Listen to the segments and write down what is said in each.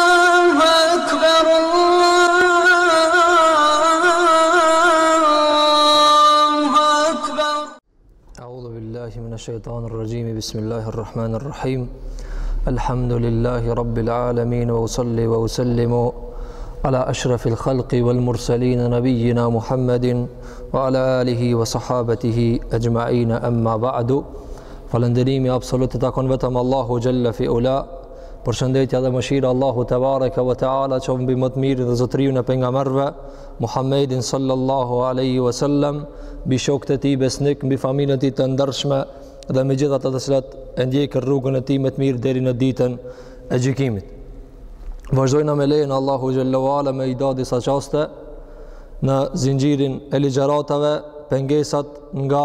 الله أكبر الله أكبر أعوذ بالله من الشيطان الرجيم بسم الله الرحمن الرحيم الحمد لله رب العالمين وأصلي وأسلم على أشرف الخلق والمرسلين نبينا محمد وعلى آله وصحابته أجمعين أما بعد Falënderimi absolut i takon vetëm Allahu xhalla fi ula. Përshëndetjet dhe mëshira Allahu te bareke ve teala qof mbi më të mirin dhe zotëriun e pejgamberëve Muhammedin sallallahu alaihi wasallam, mbi shokët e tij besnik, mbi familjen e tij të ndershme dhe mbi gjithë ata të cilët e ndjekin rrugën e tij më të mirë deri në ditën e gjykimit. Vazhdojna me lejen Allahu xhalla wa ala me i nda disa çaste në zinxhirin e ligjëratave pengesat nga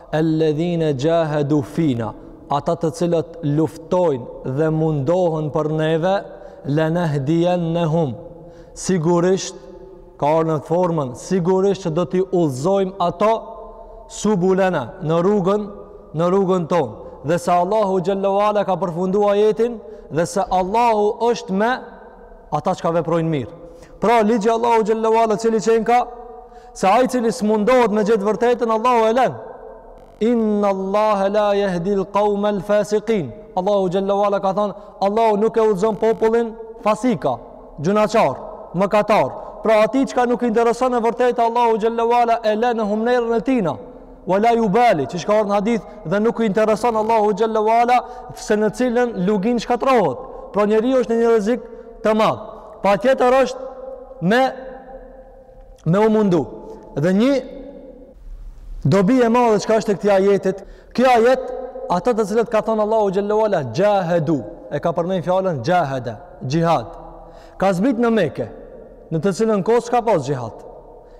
Alladhina jahadu fina ata të cilët luftojnë dhe mundohen për neve lanahdiyannahum sigurisht ka ardh në formën sigurisht që do t'i udhëzojmë ata subulana në rrugën në rrugën tonë dhe se Allahu xhalla wa ala ka përfundu ajetin dhe se Allahu është me ata çka veprojnë mirë. Pra, ligji Allahu Gjellewala cili qenka, se ai cili s'mundohet me gjet vërtetën, Allahu e len. Inna Allah la jehdil qawme el fasikin. Allahu Gjellewala ka thanë, Allahu nuk e udhëzon popullin fasika, gjunahqar, mëkatar. Pra, atij çka nuk i intereson e vërteta, Allahu Gjellewala e len në humnerën e tina. Wala yubali, qysh ka ardhur në hadith dhe nuk i intereson Allahu xhalla wala se në cilën luginë shkatrrohet. Pra njeriu është në një rrezik të madh. Patjetër është me me u mundu. Dhe një dobi e madhe çka është e këtij ajetit, ky ajet ata të cilët ka thënë Allahu xhalla wala jahadu, e ka përmend fjalën jahada, xhihad. Ka zbrit në Mekë, në të cilën kohë s'ka pas xhihad.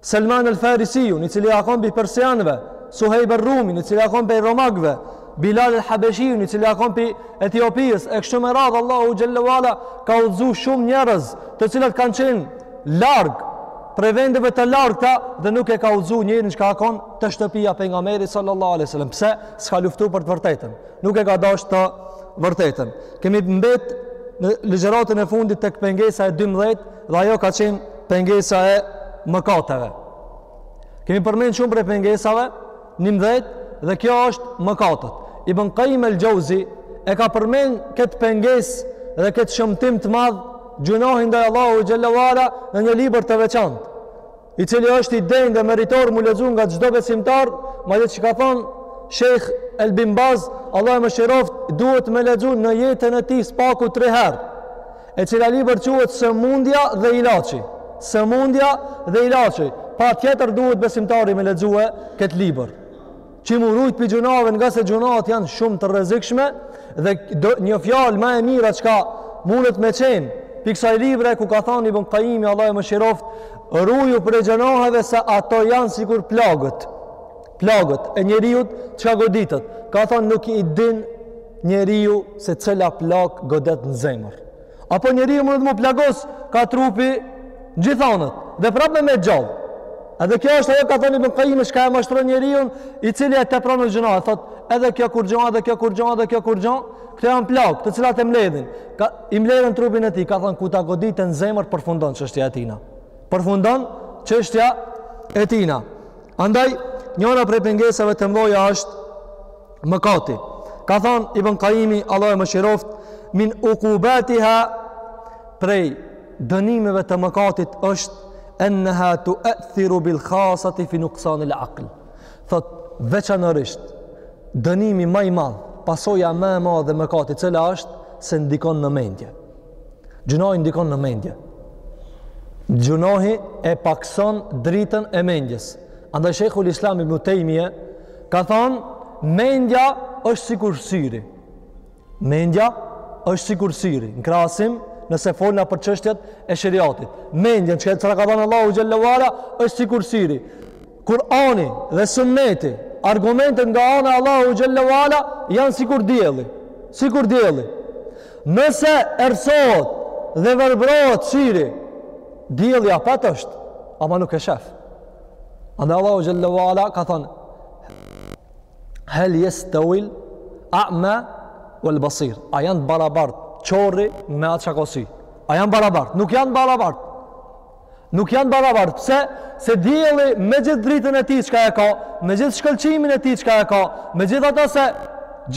Selman el Farisijun, i cili ka kon pi persianëve, Suhejb el Rumin, i cili ka kon pi romakëve, Bilal el Habeshijun, i cili ka kon pi Etiopisë, e kështu me radhë Allahu xhalla wa ala ka udhzu shumë njerëz, të cilët kanë qenë larg prej vendeve të largëta dhe nuk e ka udhzu njërin çka ka kon te shtëpia pejgamberit sallallahu alaihi wasallam. Pse? S'ka luftu për të vërtetën. Nuk e ka dasht të vërtetën. Kemi mbet në ligjëratën e fundit tek pengesa e 12 dhe ajo ka qenë pengesa e mëkateve. Kemi përmend shumë prej pengesave, njëmdhet, dhe kjo është mëkatet. Ibn Kajim el Xhauzi, e ka përmend këtë pengesë dhe këtë shëmtim të madh, gjunahi ndaj Allahu xhalla wa ala në një libër të veçantë. i cili është i denjë dhe meritor m'u lexu nga çdo besimtar, madje që ka thonë Sheikh El Bin Baz, Allah e mëshiroft, duhet me lexu në jetën e tij s'paku 3 herë. E cila libër quhet Sëmundja dhe ilaçi. Sëmundja dhe ilaçi. Patjetër duhet besimtari me lexu këtë libër. që mu rujt prej gjunaheve ngase gjunahet janë shumë të rezikshme dhe do, një fjalë ma e mira çka mundet me qenë prej kësaj libre ku ka thanë Ibn Kajimi Allahu e mëshiroft ruju prej gjunaheve se ato janë sikur plagët plagët e njeriut çka goditet ka thanë nuk i din njeriu se cila plagë godet në zemër Apo njeriu mundet mu plagos ka trupi gjithë anët dhe prap me met gjall. Edhe kjo është ajo ka thënë Ibn Qayyim çka e mashtron njeriun i cili e tepron në gjunahe, thot edhe kjo kurgjo, edhe kjo kurgjo, edhe kjo kurgjo, këto janë plagë, të cilat e mbledhin. Ka i mbledhen trupin e tij, ka thënë kur ta goditet n'zemër përfundon çështja e tina. Përfundon çështja e tina. Andaj njëra prej pengesave të mëdha është mëkati. Ka thënë Ibn Qayimi, Allahu e mëshiroft, min uqubatiha prej dënimeve të mëkatit është enneha tu'athiru bil khasati fi nuqsan al aql. Thot veçanërisht dënimi më i madh, pasoja më e madhe e mëkatit cila është se ndikon në mendje. Gjunahi ndikon në mendje. Gjunahi e pakson dritën e mendjes. Andaj Shejhul Islam Ibnu Tejmije, Ka thënë, mendja është sikur syri. Mendja është sikur syri. Në krahasim, nëse folna për çështjet e sheriatit. Mendjen që çka na ka dhënë Allahu xhelle ue ala është sikur syri. Kur'ani dhe Sunneti, argumentet nga ana e Allahut xhelle ue ala janë sikur dielli. Sikur dielli. Nëse errësohet dhe verbërohet syri, dielli apet është, ama nuk e shef. Andaj Allahu xhelle ue ala ka thonë, Hel jestevil a'ma uel basir. A janë barabart, qorri me atë çka ko sy. A janë barabart, nuk janë barabart. Nuk janë barabart, pse? Se dielli me gjithë dritën e tij çka e ka, me gjithë shkëlqimin e tij çka e ka, megjithatë se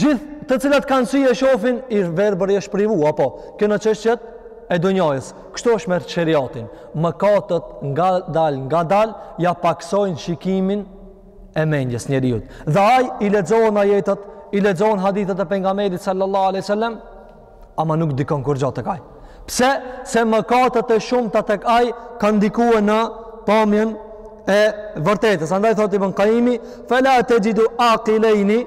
gjithë të cilat kanë sy e shofin, i verbëri është privu, apo, kjo në çështjet e dunjajës. Kështu është me sheriatin. Mëkatet ngadal, ngadal ia paksojnë shikimin e mendjes njeriut. Dhe ai i lexohen ajetet, i lexohen hadithet e pejgamberit sallallahu alaihi wasallam, ama nuk ndikon kurgja tek ai. Pse? Se mëkatet e shumta tek ai kanë ndikuar në pamjen e së vërtetës. Andaj thotë Ibn Qayimi, "Fala tajidu aqilaini"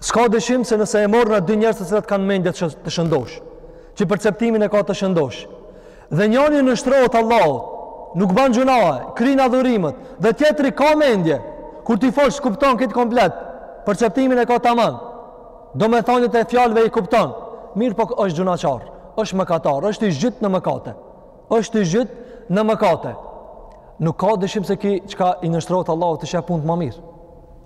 S'ka dyshim se nëse e morëm na dy njerëz të cilat kanë mendje të shëndosh, që perceptimin e ka të shëndosh, dhe njani i nënshtrohet Allahut, nuk ban gjunahe, kryn adhurimet, dhe tjetri ka mendje, kur t'i folsh kupton këtë komplet, perceptimin e ka taman, domethaniet e fjalëve i kupton, mirëpo është gjunahqar, është mëkatar, është i zhytë në mëkate. është i zhytë në mëkate. Nuk ka dyshim se ky çka i nënshtrohet Allahut i shef punët ma mirë.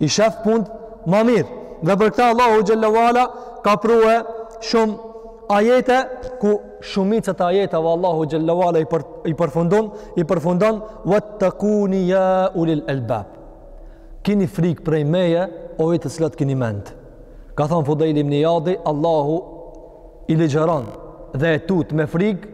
I shef punët ma mirë. Dhe për këta Allahu xhelle ve ala ka prue shumë ajete ku shumicën e ajeteve Allahu xhelle ve ala i, për, i përfundon, i përfundon vettekuni ja ulil elbab. Kini frikë prej meje, o ju të cilët kini mend. Ka thonë Fudejl ibni Ijadi, Allahu i ligjëron dhe e tut me frikë,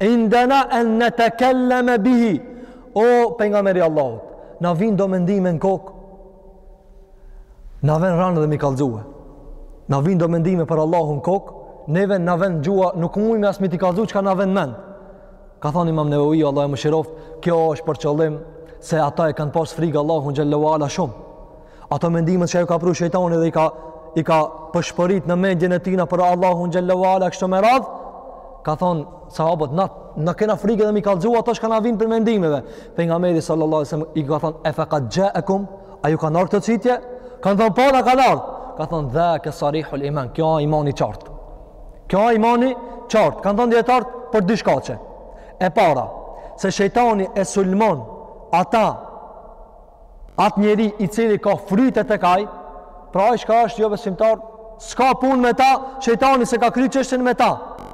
Indena en netekelleme bihi. O, Pejgamber i Allahut, na vijnë do mendime në kokë, na vjen randë dhe me i kallzue. Na vijnë do mendime për Allahun n'kokë, neve na vjen gjuha, nuk mujmë as me t'i kallzu çka na vjen n'mend. Ka thonë imam Neveviu, Allahu e mëshiroftë, kjo është për qëllim se ata e kanë pas frikë Allahun xhelle ve ala shumë. Ato mendimet që ju ka pru shejtani dhe i ka i ka pëshpërit në mendjen e tina për Allahun xhelle ve ala kështu me radh, ka thon sahabët na na kena frikë dhe me i kallzu ato çka na vijnë prej mendimeve. Pejgamberi sallallahu alajhi wasallam i ka thon e fekad xha'ekum a ju kanë ardh këto çështje? Kan thon po na kanë ardhur. Ka thon dhake sarihul iman, kjo është imani i qartë. Kjo është imani i qartë. Kan thon dijetarët për dy shkaqe. E para, se shejtani e sulmon ata Atë njeri i cili ka fryte tek ai, pra ai që është jo besimtar, s'ka punë me ta, shejtani se ka kry çështën me ta.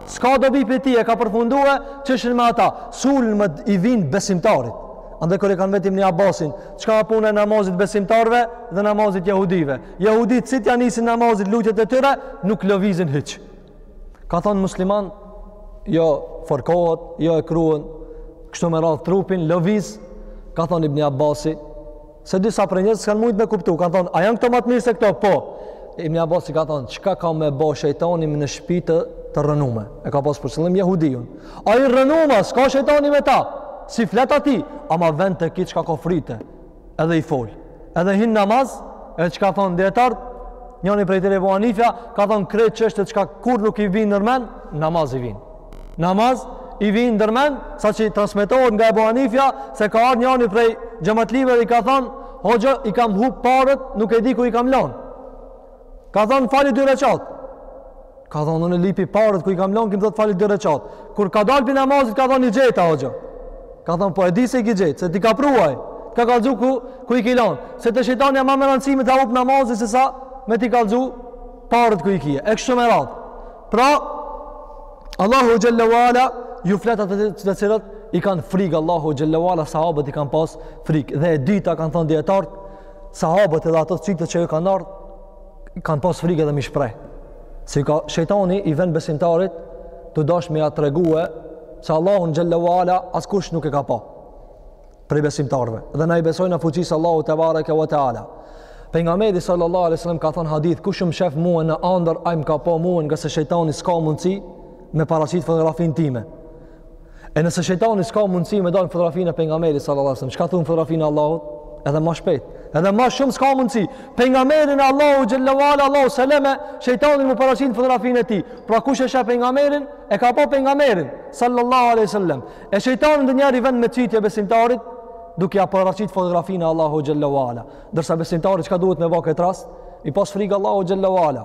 S'ka dobi prej tij, e ka përfundue çështën me ata. Sulmet i vijnë besimtarit. Andaj kur e kanë vet Ibni Abbasin, çka puna e namazit besimtarve dhe namazit jehudive. Jehudit si t'ia nisin namazit lutjet e tyre, nuk lëvizin hiç. Ka thonë musliman, jo fërkohet, jo e kruën, kështu me radhë trupin, lëviz, ka thonë Ibni Abasi, se disa prej njerëzve s'kanë mujtë me kuptu, kanë thonë, a janë këto ma të mirë se këto? Po, Ibni Abasi ka thonë, çka ka me bo shejtani në shpi të rrënume? E ka pas për qëllim jehudiun. Ai i rrënum e s'ka shejtani me ta, s'i flet atij, ama vjen te ky çka ka fryte, Edhe i fol. Edhe hin n'namaz, edhe çka thonë dijetarët, njëri prej tyre Ebu Hanifja ka thon krejt çështjet çka kurrë nuk i vijnë ndërmend, n'namaz i vijnë. N'namaz i vijnë ndërmend, saqë transmetohet nga Ebu Hanifja se ka ardhur njëri prej xhematlive dhe i ka thon, "Hoxha, i kam hup paret, nuk e di ku i kam lënë." Ka thënë fali dy rekat. Ka thënë unë lypi paret ku i kam lënë, ky m'thot fali dy rekat. Kur ka dalë prej namazit ka thënë i gjeta hoxha. Ka thënë po e di se i gjete, se t'i ka pru ai. Ka kallzu ku ku i ki lon. Se te shejtani ma me randsi me ta hup namazin se sa me t'i kallzu paret ku i ki. E kështu me radhë. Pra Allahu xhelle ve ala ju flet atyre të cilët i kanë frikë Allahu xhelle ve ala sahabët i kanë pas frikë. Dhe e dyta kanë thënë dijetarët sahabët edhe ato cytjet që ju kanë ardhë kanë pas frikë edhe m'i shpreh. Si ka shejtani i vjen besimtarit tu dash me ja tregue se Allahu xhelle ue ala askush nuk e ka pa prej besimtarëve. Dhe na i besojnë fuqisë Allahu tebareke ve teala. Pejgamberi sallallahu alaihi wasallam ka thanë hadith kush më shef mua në andërr ai më ka pa mua ngase shejtani s'ka mundsi me paraqit fotografin time. E nëse shejtani s'ka mundësi me dalë fotografinë e pejgamberit sallallahu alajhi wasallam, çka thon fotografinë e Allahut? Edhe më shpejt. Edhe më shumë s'ka mundësi. Pejgamberin e Allahut sallallahu alajhi wasallam, shejtani me paraqit fotografinë e tij. Pra kush e sheh pejgamberin, e ka pa pejgamberin sallallahu alajhi wasallam. E shejtani ndonjëherë i vjen me cytje besimtarit, duke ia paraqit fotografinë e Allahut xhelle ue ala. Ndërsa besimtari çka duhet me ba n'këtë rast? I pas frikë Allahut xhelle ue ala.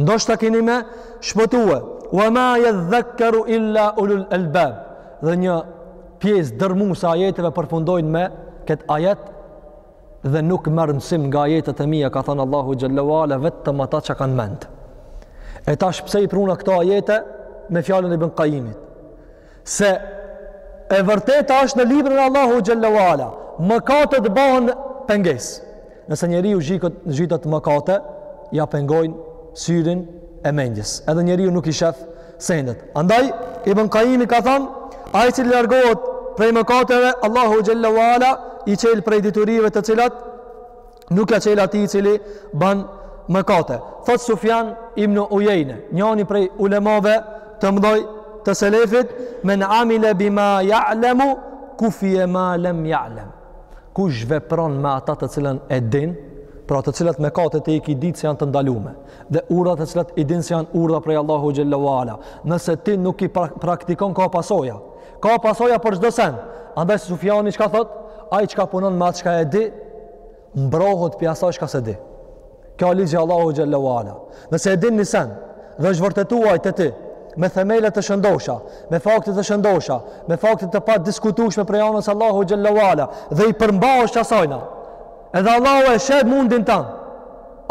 Ndoshta keni me shpëtue. Wa ma yadhakkaru illa ulul albab. Dhe një pjesë dërmuese e ajeteve përfundojnë me këtë ajet dhe nuk merr mësim nga ajetet e mia, ka thënë Allahu xhelle ue ala vetëm ata që kanë mend. E tash pse i pruna këto ajete me fjalën e Ibn Qayyimit? Se e vërteta është në librin e Allahut xhelle ue ala. Mëkatet bëhen pengesë. Nëse njeriu zhytet, zhytet n'mëkate, ja pengojnë syrin e mendjes. Edhe njeriu nuk i shef sendet. Andaj Ibn Qayyim ka thënë, ai që largohet prej mëkateve, Allahu xhelle ue ala i çel prej diturive të cilat nuk ja çel atij i cili ban mëkate. Thot Sufjan ibn Uyeyne, njëri prej ulemave të mëdhoj të selefit, men amile bima ya'lamu kufiya ma lam ya'lam. Kush vepron me ata të cilën e din, pra të cilat mëkate ti i ki ditë se janë të ndalume dhe urdhat të cilat i din se janë urdha prej Allahut xhelle ue ala. Nëse ti nuk i praktikon ka pasoja. Ka pasoja për çdo sen. Andaj Sufjani çka thot? Ai çka punon me atë çka e di, mbrohet pi asaj çka se di. Kjo është ligji i Allahut xhelle ue ala. Nëse e din një sen dhe është vërtetuar te ti me themele të shëndosha, me fakte të shëndosha, me fakte të padiskutueshme prej anës së Allahut xhelle ue ala dhe i përmbahesh asajna. Edhe Allahu e sheh mundin tan.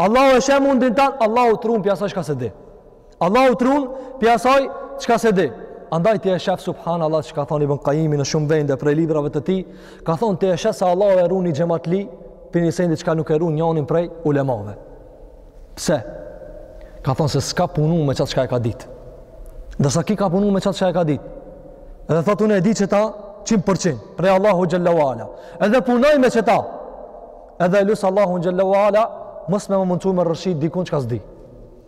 Allahu e sheh mundin tan, Allahu t'run pi asaj çka se di. Allahu t'run pi asaj çka se di. Andaj ti e shef subhanallahu çka thon Ibn Qayimi në shumë vende prej librave të tij, ka thon ti e shef se Allahu e run ni xhematli prej një sendi çka nuk e run njonin prej ulemave. Pse? Ka thon se s'ka punu me qat çka e ka dit. Ndërsa ky ka punu me qat çka e ka dit. Edhe thot unë e di qeta 100% prej Allahut xhelle ue ala. Edhe punoj me qeta. Edhe lus Allahun xhelle ue ala mos me m'mundsu me rrshit dikun çka s'di.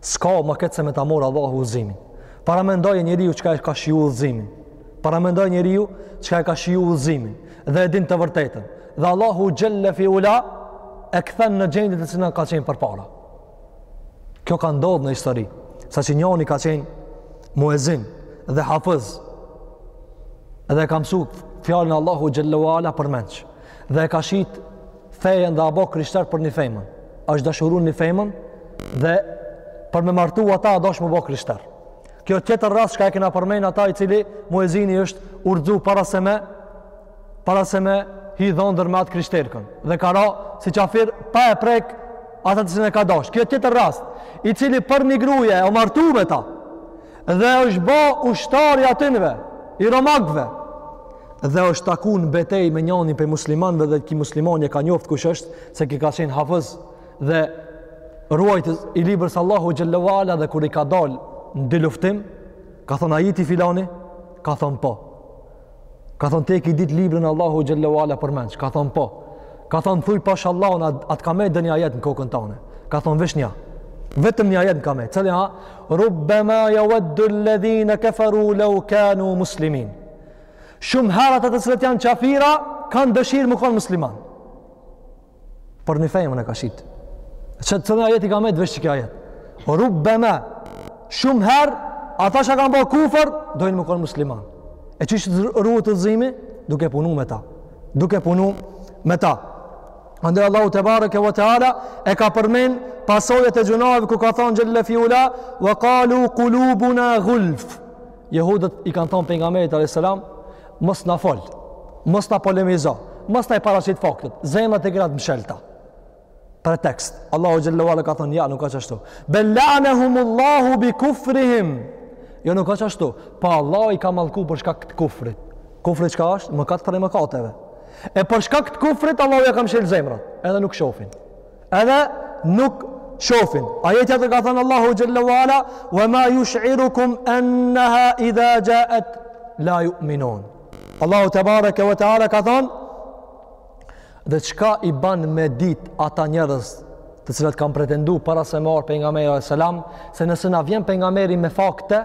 S'ka ma keq se me ta morë Allahu udhëzimin. Paramendoje njeriu çka e ka shiju udhëzimin. Paramendoje njeriu çka e ka shiju udhëzimin. Dhe e din të vërtetën. Dhe Allahu xhelle fi ula e kthen në gjendje te cila ka qenë përpara. Kjo ka ndodhë në histori. Saqë njoni ka qenë muezin dhe hafëz dhe ka mësu fjalën e Allahut xhelle ue ala përmenç. Dhe e ka shit fejën dhe a bo krishter për ni femën. është dashuru n'ni femën dhe për me martu ata a dosht me u bo krishter. Kjo tjetër rast çka e kena përmend ata i cili muezini është rrxu para se me para se me hi dhondër me atë krishterkën. Dhe ka ra si qafir pa e prek ata të cilën e ka dosht. Kjo tjetër rast i cili për ni gruje o martu me ta Dhe është bo ushtar i atinve, i romakve. Dhe është taku në betej me njanin prej muslimanve dhe ki muslimani e ka njoftë kush është, se ki ka qenë hafëz dhe ruajtës i librës Allahut xhelle ue ala dhe kur i ka dalë në dyluftim, ka thonë a je ti filani? Ka thonë po. Ka thonë, ti e ki ditë librin e Allahut xhelle ue ala përmenç. Ka thonë, po. Ka thonë, thuj pash Allahun, a t', a t'ka met edhe një ajet në kokën tane. Ka thonë, veç një. Vetëm një ajet m'ka met. Cili a? rubbema ja weddu ledhine keferu leu kanu muslimin. Shumë herë ata t'cilët janë qafira, kanë dëshirë me konë musliman. Për një femën e ka shit. Që të thënë ajet i ka met veç qiky ajet. Rubbeme, shumë herë, ata që kanë bërë kufër, dojnë me konë musliman. E qysh ruhet udhëzimi, duke punu me ta. Duke punu me ta. Andaj Allahu tebareke ve teala e ka përmend pasojat e gjynahve ku ka thënë xhelle fi ula wa qalu qulubuna gulf. Jehudat i kanë thënë pejgamberit alayhis salam, Mos na fol. Mos na polemizo. Mos na i paraqit faktet. Zemrat i kena t'mshelta. Pretekst. Allahu xhallahu ala ka thënë ja nuk a qashtu. Bel leanehumullahu bi kufrihim. Jo nuk a qashtu. Po Allahu i ka mallku për shkak të kufrit. Kufri çka është? Mëkat prej mëkateve. E për shkak të kufrit Allahu ja ka mshël zemrat. Edhe nuk shofin. Edhe nuk shofin. Ajet tjetër ka thënë Allahu xhelle ue ala, wa ma ju sh'irukum enneha idha gjaet la ju minon. Allahu tebareke ve teala ka thënë, dhe çka i ban me dit ata njerëz të cilët kan pretendu para se me ardh pejgamberi alejhi selam, se nëse na vjen pejgamberi me fakte,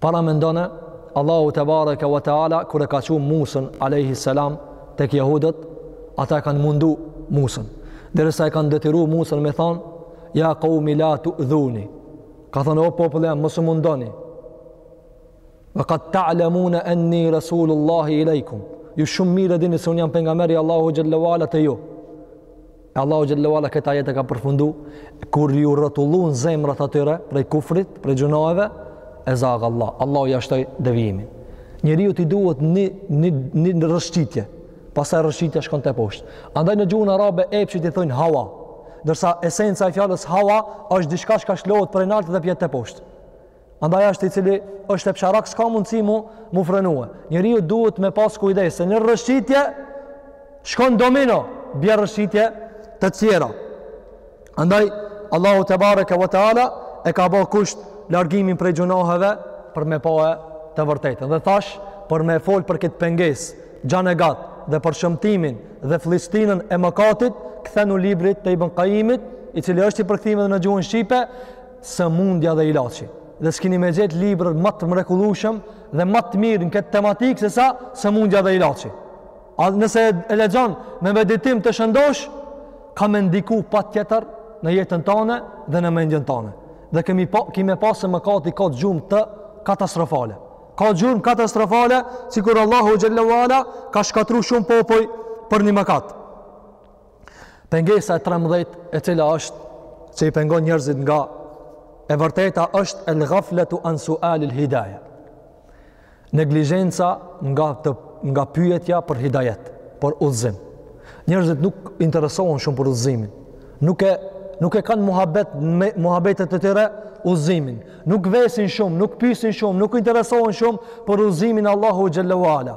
Paramendone, Allahu tebareke ve teala kur e ka çu Musën alayhi salam tek jehudët, ata e kanë mundu Musën. Derisa e kanë detyruar Musën me thon, ja qaumi la tu'dhuni. Ka thonë o populli jem mos më mundoni. Wa qad ta'lamuna anni rasulullahi ilaykum. Ju shumë mirë e dini se un jam pejgamber i Allahut xhallahu ala te ju. Allahu xhelle ve ala këtë ajet e ka përfundu kur iu rrotullun zemrat atyre prej kufrit, prej gjunaheve, ezagallah. Allahu ja shtoi devijimin. Njeriu t'i duhet një një një, një rrëshqitje. Pastaj rrëshqitja shkon te poshtë. Andaj në gjuhën arabe epshit i thonë hawa. Ndërsa esenca e fjalës hawa është diçka që lshohet prej nalt dhe bjen te poshtë. Andaj ai i cili është epsharak, s'ka mundësi m'u, m'u frenue. Njeriu duhet me pas kujdes, se një rrëshqitje, shkon domino, bje rrëshqitje të tjera. Andaj, Allahu tebareke ve teala, e ka bo kusht largimin prej gjunaheve, për me pa të vërtetën. Dhe thash, për me fol për këtë pengesë gjanë e gatë, dhe për shëmtimin dhe fëlliqtinën e mëkatit, kthenu librit të Ibn Kajimit, i cili është i përkthym edhe në gjuhën shqipe, sëmundja dhe ilaçi. Dhe s'keni me gjetë libër ma të mrekullueshëm dhe ma të mirë në këtë tematikë se sa sëmundja dhe ilaçi. A nëse e lexon me meditim të shëndoshë, ka me ndiku patjetër në jetën tane dhe në mendjen tane. Dhe kemi pa, kemi pas se mëkati ka gjurmë të katastrofale. Ka gjurmë katastrofale, sikur Allahu xhelle ve ala ka shkatru shumë popuj për një mëkat. Pengesa e 13 e cila është që i pengon njerëzit nga e vërteta është el ghafletu an sualil hidaje. Neglizhenca nga, të, nga pyetja për hidajet, për udhëzim. Njerëzit nuk interesohen shumë për udhëzimin. Nuk e, nuk e kanë muhabet, me, muhabetet te tyre udhëzimin. Nuk vesin shumë, nuk pysin shumë, nuk interesohen shumë për udhëzimin Allahu xhelle ve ala.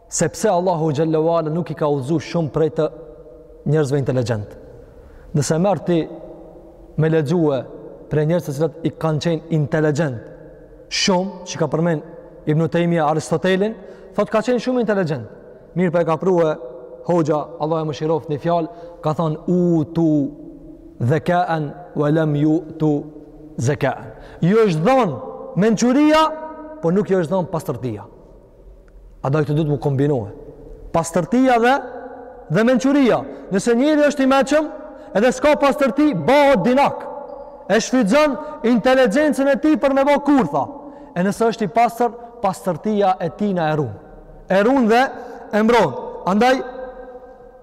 Sepse Allahu xhelle ve ala nuk i ka udhëzu shumë prej të njerëzve inteligjent. Nëse merr ti me lexue prej njerëzve që i kanë qenë inteligjent, shumë, siç e ka përmend Ibnu Tejmija Aristotelin, thotë ka qenë shumë inteligjent. Mirëpo e ka pru hoxha, Allahu e mëshiroftë një fjalë, ka thonë utu dhekaen we lem jutu zekaen. Iu është dhonë mençuria, po nuk iu është dhonë pastërtia. A do të thotë duhet m'u kombinue. Pastërtia dhe dhe mençuria. Nëse njeri është i meçëm, edhe s'ka pastërti, bëhet dinak. E shfrytëzon inteligjencën e tij për me bo kurtha. E nëse është i pastër, pastërtia e tij na e run. E run dhe e mbron. Andaj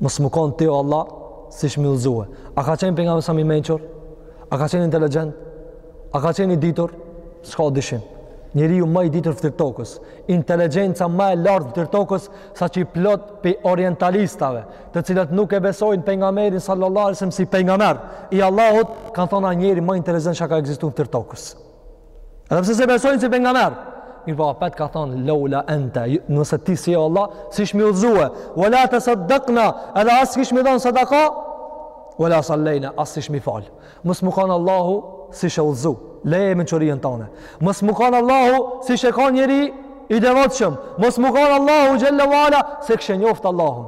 Mos me kon ti o Allah, s'isha udhëzue. A ka qenë pejgamberi s.a.v.s. i mençur? A ka qenë inteligjent? A ka qenë i ditur? S'ka dyshim. Njeriu ma i ditur n'fytyrë tokës, inteligjenca ma e lartë n'fytyrë tokës, saqë plot pej orientalistave, të cilët nuk e besojnë pejgamberin sallallahu alajhi wasallam si pejgamber i Allahut, kanë thonë ai njeri ma inteligjent që ka ekzistu n'fytyrë tokës. Edhe pse s'e besojnë si pejgamber. Mirëpo apet ka thonë laula anta, nëse ti si Allah, s'ishim udhëzue, wala tasaddaqna, edhe as s'ishim dhon sadaka, wala sallaina, as s'ishim fal. Mos me kanë Allahu s'ishe udhëzu, leje mençurinë tane. Mos me kanë Allahu s'ishe kanë njeri i devotshëm. Mos me kanë Allahu xhelle ve ala s'e kishe njoftë Allahun.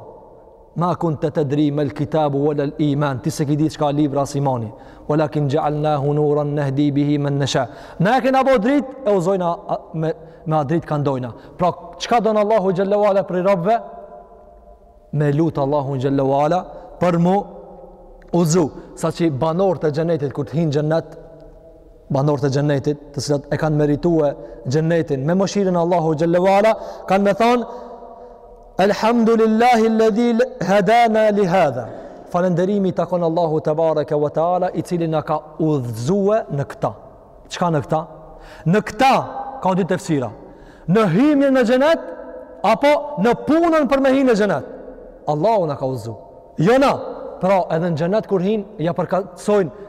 Ma kunte tedri mel kitabu ve lel iman, ti s'e ki ditë çka libri as imani, ve lakin xhealnahu nuran nehdi bihi men nesha. Na e kena bo dritë, e udhzojna me, me atë dritë kan dojna. Pra, çka don Allahu xhelle ve ala prej robëve? Me lutë Allahu xhelle ve ala për m'u udhzu, saqë banorët e xhenetit kur të hinë xhenet, banorët e xhennetit, të cilët e kanë meritue xhennetin me mëshirën e Allahu xhelle ve ala, kanë me thanë Alhamdulillahi alladhi hadana li hadha. Falënderimi i takon Allahu tebareke ve teala i cili na ka udhëzue në këtë. Çka në këtë? Në këtë ka dy tefsira. Në himjen në xhenet apo në punën për me hi në xhenet. Allahu na ka udhëzu. Jo na, pra edhe në xhenet kur hin ja përkatësojnë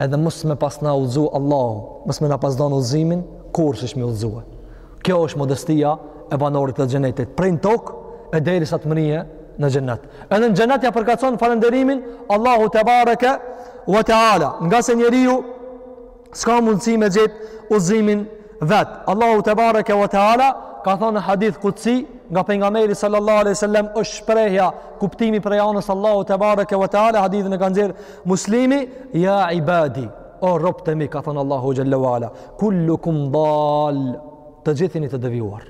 Edhe mos me pas na udhëzu Allahu, mos me na pas dhonë udhëzimin, kurrë s'ishim udhëzue. Kjo është modestia e banorit të xhenetit. Prej në tokë e derisa të mrije në xhenet. Edhe në xhenet ja përkatëson falënderimin Allahu tebareke ve teala. Ngase njeriu s'ka mundësi me gjet udhëzimin vet. Allahu tebareke ve teala ka thonë në hadith kudsi nga pejgamberi sallallahu alaihi wasallam është shprehja kuptimi prej anës Allahu tebareke ve teala hadithin e ka nxjerr Muslimi ya ibadi o robët e mi ka thonë Allahu xhelle ve ala kullukum dal të gjithë jeni të devijuar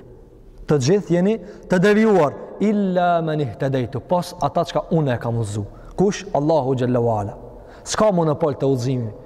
të gjithë jeni të devijuar illa man ihtadaitu pos ata çka unë e kam udhzu kush Allahu xhelle ve ala s'ka monopol të udhëzimit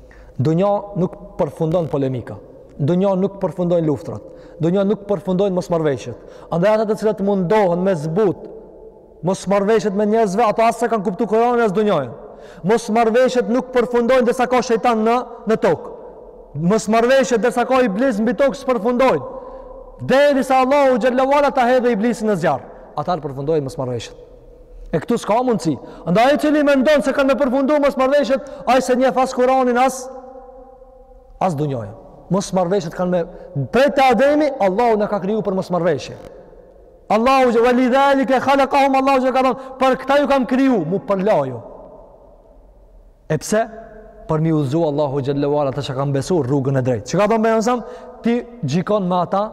Dunja nuk përfundon polemika. Dunja nuk përfundojnë luftrat. Dunja nuk përfundojnë mosmarrëveshjet. Andaj ata të cilët mundohen me zbut mosmarrëveshjet mes njerëzve, ata as s'e kanë kuptu Kuranin e as dunjanë. Mosmarrëveshjet nuk përfundojnë derisa ka shejtan në, në tokë. Mosmarrëveshjet derisa ka iblis mbi tokë s'përfundojnë. Derisa Allahu xhelle ve ala ta hedhe iblisin në zjarr. Atëherë përfundojnë mosmarrëveshjet. E këtu s'ka mundësi. Andaj ai cili mendon se kanë me përfundu mosmarrëveshjet, ai s'e njef as Kuranin as, as dunjanë. Mosmarrëveshjet kanë me... Prej te Ademi, Allahu na ka kriju për mosmarrëveshje. Allahu që ve li dhalike khalakahum, Allahu që ka thonë, për këta ju kam kriju, m'u përla ju. E pse? Për m'i udhzu Allahu xhelle ve ala ata që kanë besu rrugën e drejtë. Çka thon bejna-s? Ti gjykon me ata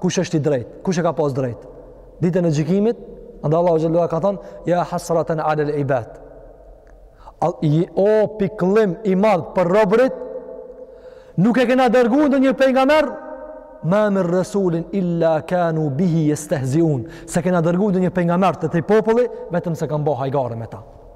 kush është i drejtë, kush e ka pas drejtë. Ditën e gjykimit, andaj Allahu xhelle ka thon, "Ya hasratan ala al-ibad." O pikllim i madh për robërit, nuk e kena dërgu ndonjë pejgamber ma min resulin illa kanu bihi jestehziun s'e kena dërgu ndonjë pejgamber te tej populli vetëm se kanë bo hajgare me ta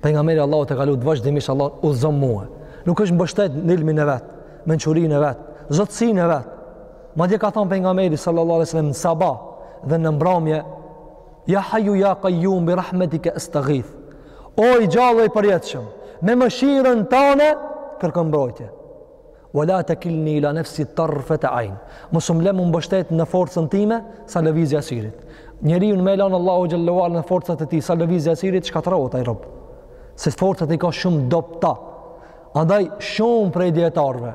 Pejgamberi Allahut e ka lut vazhdimisht Allah udhëzom mue. Nuk është mbështet në ilmin e vet, mençurinë e vet, zotësinë e vet. Madje ka thënë pejgamberi sallallahu alaihi wasallam në sabah dhe në mbramje Ja haju ja qayyum bi rahmetika astaghith. O i gjallë i përjetshëm, me mëshirën tane kërkoj mbrojtje. Wala takilni ila nafsi tarfat ayn. Mos um le m'u mbështet në forcën time sa lëvizja e syrit. Njeriun me e lan Allahu xhelle ve ala në forcat e tij sa lëvizja e syrit shkatërrohet ai rob. Se forcat i ka shumë t'dobta. Andaj shumë prej dijetarëve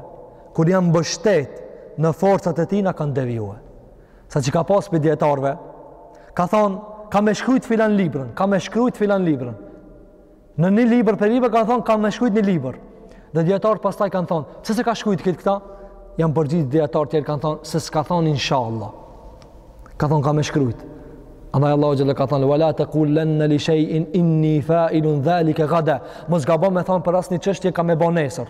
kur janë mbështet në forcat e tijna kanë devijue. Sa që ka pas pej dijetarëve ka thonë kam me shkrujt filan librën, kam me shkrujt filan librën. Në një libër për libër kanë thonë kam me shkrujt një libër. Dhe dijetarët pastaj kanë thonë, pse s'e ka shkrujt këtë këta? Janë përgjigj dijetarët tjerë kanë thonë, se s'ka thonë insha Allah. Ka thonë kam me shkrujt. Andaj Allahu xhalla ka thënë wala taqulanna li shay'in inni fa'ilun zalika gada. Mos gabo me thon për asnjë çështje kam me bo nesër.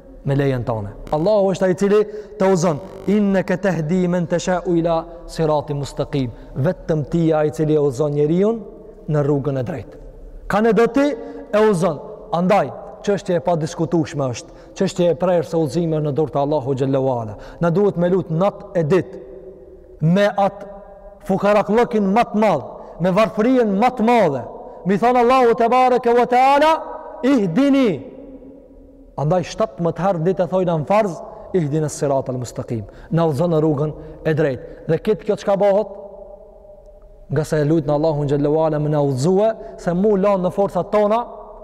me lejen tane. Allahu është ai i cili të udhzon. Inne ke tehdi men teshau ila sirati mustaqim. Vetëm ti ai i cili e udhzon njeriun në rrugën e drejtë. Kan e do ti e udhzon. Andaj, çështja e padiskutueshme është, çështja e prerë se udhëzimi është në dorë të Allahut xhelle ve ala. Na duhet me e lut nat e dit me at fukarakllëkin ma të madh, me varfërinë ma të madhe. M'i thon Allahu tebareke ve teala, ihdini Andaj shtatëmbëdhetë herë n'ditë e thojna në farz, ihdina sirat al mustakim, na udhëzo në rrugën e drejtë. Dhe këtë kjo çka bohet, ngase e lutna Allahun xhelle ve ala me na udhëzue, se m'u lanë në forcat tona,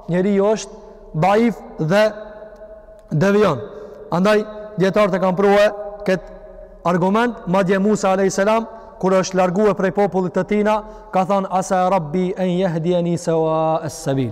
njeriu është daif dhe devijon. Andaj, dijetarët e kanë prue këtë argument, madje Musa a.s. kur është largue prej popullit të tijna, ka thonë, asa rabbi en jehdijeni sewa es sebil.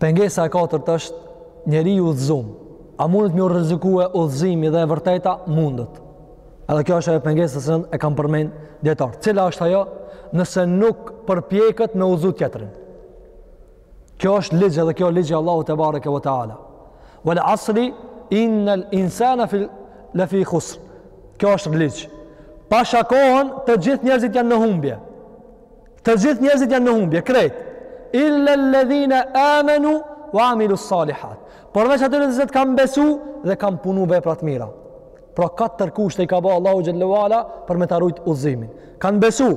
Pengesa e katërt është njeri i udhëzum. A mundet me u rrezikue udhëzimi dhe e vërteta? Mundet. Edhe kjo është ajo pengesa që e kanë përmend dijetarët. Cila është ajo? Nëse nuk përpjeket me udhëzu tjetrin. Kjo është ligj edhe kjo ligj i Allahut tebareke ve teala. Wal asri innal insana fi lafi khusr. Kjo është ligj. Pasha kohën të gjithë njerëzit janë në humbje. Të gjithë njerëzit janë në humbje, krejt. Illa alladhina amanu wa amilu salihat. Por veç atyre të cilët kanë besu dhe kanë punu vepra të mira. Pra katër kushte i ka ba Allahu xhallahu ala për me ta rujt udhëzimin. Kanë besu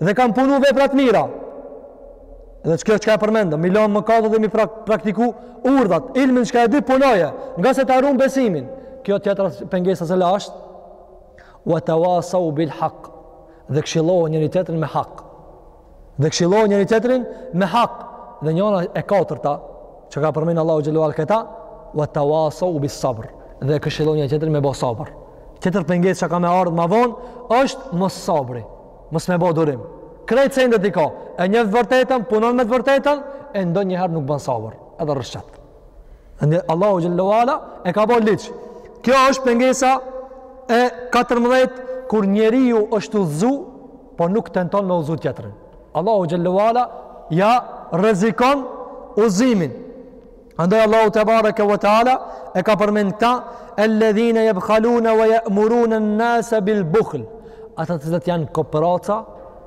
dhe kanë punu vepra të mira. Dhe çka çka e përmendëm, mi lon mëkatet dhe mi pra- praktiku urdhat, ilmin çka e di punoje, nga se ta run besimin. Kjo tjetra pengesa ç'ila është Wa tawasau bil haq. Dhe këshillohuni njëri tjetrin me hak. Dhe këshillohuni njëri tjetrin me hak. Dhe njëra e katërta që ka përmend Allahu xhallahu ala këta, wa tawasau bis sabr. Dhe këshillohuni njëri tjetrin me bo sabër. Tjetër pengesë që ka me ardh ma vonë, është mos sabri, mos me bo durim. Krejt senet i ka, e njeh të vërtetën, punon me të vërtetën, e ndonjëherë nuk bën sabër, edhe rrëshqet. Andaj Allahu xhallahu ala e ka bo lidh. Kjo është pengesa e 14 kur njeriu është udhzu, po nuk tenton me udhzu tjetrin. Allahu xhallahu ala ja rrezikon udhëzimin. Andaj Allahu tebareke ve teala e ka përmend këta alladhina yabkhaluna wa ya'muruna an-nasa bil bukhl. Ata të cilët janë kopraca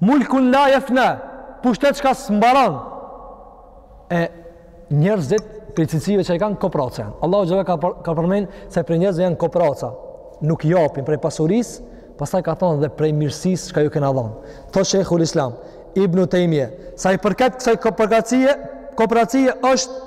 Mulkun la jefne, pushtet çka s'mbaron. E njerëzit prej cilësive që i kanë kopraca janë. Allahu xhel ka për, ka përmen se prej njerëzve janë kopraca, nuk japin prej pasurisë, pastaj ka thonë dhe prej mirësisë çka ju kena dhonë. Thot Shejhul Islam, Ibnu Tejmje, sa i përket kësaj kopracie, kopracie është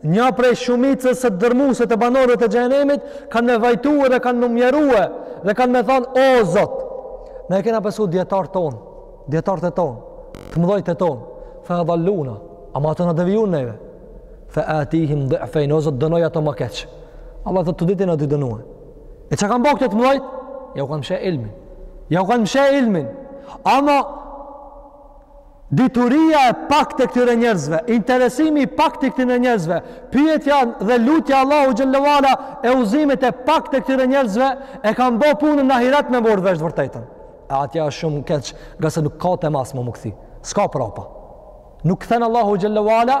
Nja prej shumicës së dërmuese të banorëve të xhenemit kanë me vajtuar dhe kanë m'u mjerue dhe kanë me thonë o Zot. Na e kena besu dijetar tonë, dijetarët tonë, të mdhajt tonë. Fa edalluna, ama ato na devijun neve. Fa atihim dhifein o Zot dënoj ato më keq. Allah thot të dytë kena t'i dënue. E çka kanë bo këto të mdhajt? Ja u kanë msheh ilmin. Ja u kanë msheh ilmin. Ama Dituria e pakët e këtyre njerëzve, interesimi i pakët e këtyre njerëzve, pyetja dhe lutja Allahu xhelle ve ala e udhzimit e pakët e këtyre njerëzve, e kanë bo punën në ahiret me marr vesh të vërtetën. E atje është shumë keq, ngase nuk ka të mas mo m'u kthy. S'ka prapa. Nuk kthen Allahu xhelle ve ala,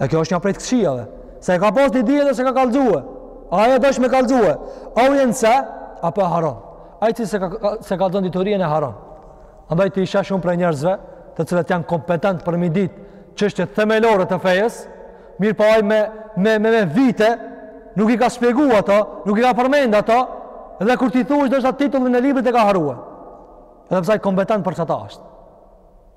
E kjo është një prej të këqijave. Se e ka pas një dije dhe s'e ka kallxue. Ai desh me kallxue. Au jensa, apo e harron. Ai që s'e ka, s'e kallxon diturien e harron. Andaj ti i sheh shumë prej njerëzve, të cilët janë kompetent për mi dit, çështje themelore të fejes, mirëpo ai me, me, me, me vite, nuk i ka shpjegu ato, nuk i ka përmend ato, dhe kur t'i thush edhe titullin e librit e ka harrue. Edhe pse ai kompetent për qata është.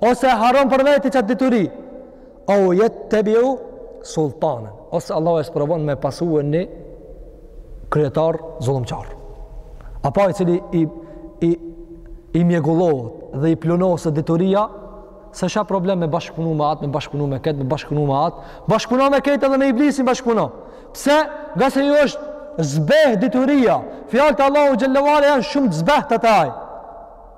Ose e harron për veti qatë dituri. Au jettebiu sultanen. Ose Allahu e sprovon me pasue një kryetar zullumqar. Apo i cili i, i, i mjegullohet dhe i pluhnohet se dituria, s'e sheh problem me bashkëpunu me atë, me bashkëpunu me ketë, me bashkëpunu me atë, bashkëpunu me ketë edhe me iblisin bashkëpunu. Pse? Ngase iu është zbeh dituria. Fjalët e Allahut xhelle ve ala janë shumë të zbehta te ai.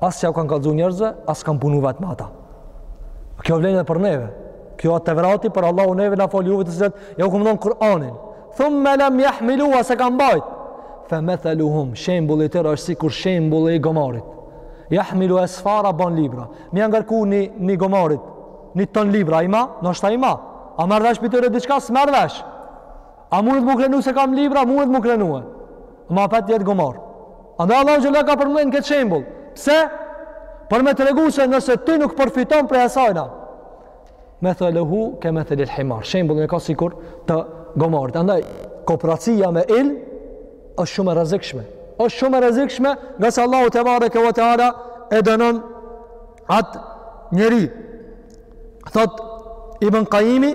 As që ja u kanë kallëzu njerëzve, as kanë punu vetë me ata. Kjo vlen edhe për neve. Kjo a Tevrati, por Allahu neve na fol juve të cilët, ja u kem dhonë Kur'anin. Thumme lem jahmiluha, s'e kanë bajt. Fe metheluhum, shembulli i tyre është sikur shembulli i gomarit. Jahmilu esfara ban libra. Me ia ngarku një, një gomarit, një ton libra, i ma, noshta i ma. A merr vesh prej tyre diçka, s'merr vesh. A mundet m'u krenu se kam libra, mundet m'u krenue. Ma apet jet gomar. Andaj Allahu xhelle ka përmend këtë shembull. Pse? Për me tregu se nëse ti nuk përfiton prej asajna. Metheluhu kemethelil himar. Shembullin e ka sikur të gomarit. Andaj, kopracija me ilm është shumë e rrezikshme. Është shumë e rrezikshme ngase Allahu tebareke ve teala e dënon atë njeri. Thot Ibn Kajimi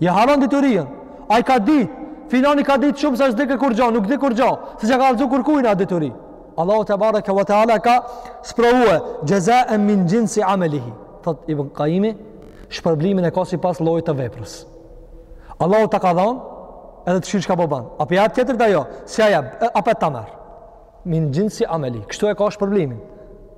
Ja harron diturinë. Ai ka ditë, filani ka ditë shumë se as dike kurgjo, nuk di kurgjo, se s'ja ka kallëzu kurkujna diturinë. Allahu tebareke ve teala e ka sprovue, xhezaen min xhinsi amelihi. Thot Ibn Kajimi, shpërblimin e ka sipas llojit të veprës. Allahu ta ka dhënë edhe të sheh çka po bën. A po ja jep tjetrit a jo? S'ia jap, e ta merr. Min xhinsi amelihi. Kështu e ka shpërblimin.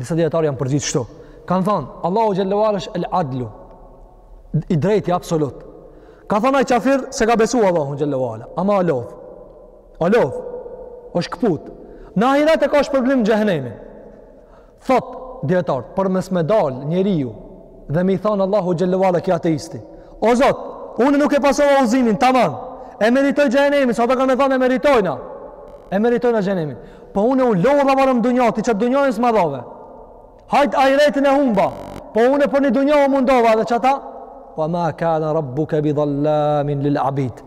Disa dijetarë janë përgjigj kshtu. Kanë thonë, Allahu xhelle ve ala është el adlu, i drejti absolut. Ka thonë ai qafir s'e ka besu Allahun xhelle ve ala, ama a lodh. A lodh, është këput. Në ahiret e ka shpërblimin xhehenemin. Thotë, dijetarët, për mos me dalë njeriu, dhe me i thonë Allahut xhelle ve ala ky ateisti. O Zot, unë nuk e pasova udhëzimin, tamam, e meritoj xhehenemin, se ata kanë me thonë e meritojna, e meritojna xhehenemin. Po unë u lodha më në dunja, ti çat dunjën s'ma dhove. Hajt ahiretin e humba. Po unë për një dunja u mundova edhe çata. Wa ma kana rabbuka bi dhallamin lil abid.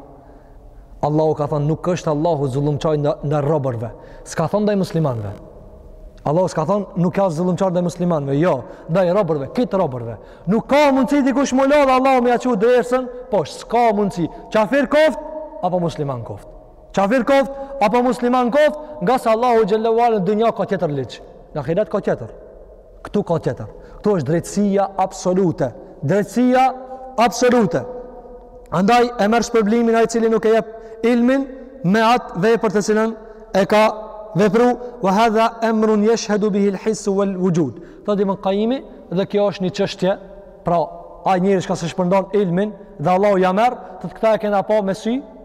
Allahu ka thënë nuk është Allahu zullumçar ndaj nda robërve. S'ka thënë ndaj muslimanëve. Allahu s'ka thënë nuk ka zullumçar ndaj muslimanëve. Jo, ndaj robërve, krejt robërve. Nuk ka mundësi dikush m'u lodh Allahu me ia çu djersën bosh, s'ka mundësi. Kafir koft apo musliman koft. Qafir koft apo musliman koft, ngase Allahu xhelle ve ala në dynja ka tjetër ligj. Në ahiret ka tjetër. Këtu ka tjetër. Këtu është drejtësia absolute. Drejtësia absolute. Andaj e merr shpërblimin ai i cili nuk e jep ilmin me atë vepër të cilën e ka vepru wa hadha amrun yashhadu bihi al-hiss wal wujud. Thot Ibn Qayimi dhe kjo është një çështje, pra ai njeriu çka s'e shpërndon ilmin dhe Allahu ja merr, thot këta e kanë pa me sy,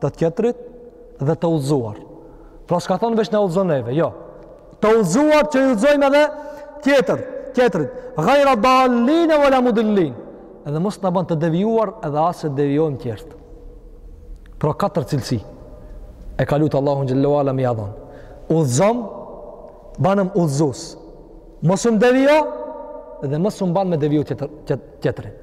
të tjetrit dhe të udhëzuar. Pra s'ka thonë veç na udhëzo neve, jo. Të udhëzuar që i udhëzojmë edhe tjetër, tjetrit. Gajra dal-line ve la mudil-lin. Edhe mos na ban të devijuar edhe as të devijojmë tjerët. Pra katër cilësi. E ka lutë Allahun xhelle ve ala me ia dhon. Udhëzom, banëm udhëzus. Mos um devijo, edhe mos um ban me deviju tjetrin.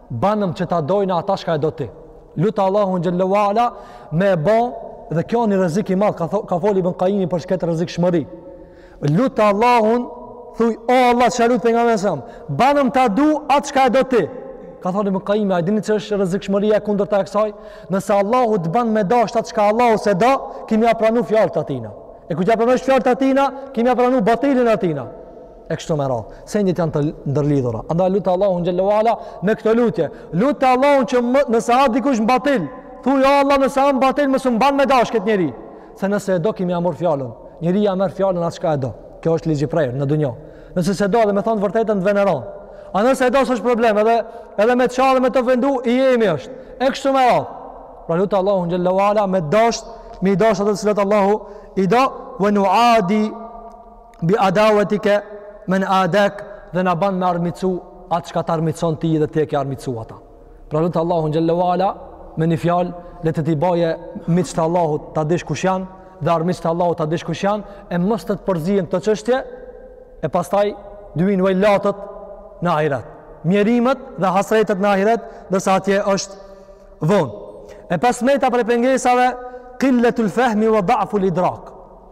Banëm që ta dojna ata çka e do ti. Lute Allahun xhelle ve ala me e bon dhe kjo një rrezik i madh, ka, ka fol Ibn Kajimi për këtë rrezikshmëri. Lute Allahun, thuj, o Allah që lutë për nga mesëm, banëm ta du atë çka e do ti. Ka thonë Ibn Kajimi, a e dini ç'është rrezikshmëria e kundërta e kësaj? Nëse Allahu të ban me dasht atë çka Allahu s'e do, ki me ia pranu fjalët atina. E kur t'ia pranosh fjalët atina, ki me ia pranu batilin atina. e kështu me radhë. Sendet janë të ndërlidhura. Andaj lute Allahun xhelle ve ala me këtë lutje. Lute Allahun që më, nëse a dikush n'batil, thuaj o Allah nëse a n'batil mos um ban me dash këtë njeri. Se nëse e do ki me ia marrë fjalën. Njeri ja merr fjalën atij çka e do. Kjo është ligj i prerë në dunja. Nëse s'e do dhe me thonë vërtetën të veneron. A nëse e do s'është problem edhe edhe me çfarë me të vendu i jemi është. E kështu me radhë. Pra lute Allahun xhelle ve ala me dash, me dash ata që Allahu i do, "Wa nu'adi bi adawatika men adak dhe na ban me armiqu atë çka të armiqon ti dhe ti i ke armiqu ata pra lute Allahun xhelle ve ala me një fjalë le të t'i baje miqtë e Allahut ta dish kush janë dhe armiqtë e Allahut ta dish kush janë e mos të të përzihen këto çështje e pastaj t'vijn vajlatet në ahiret mjerimet dhe hasretet në ahiret ndërsa atje është vonë e pesëmdheta prej pengesave killetul fehmi ve da'ful idrak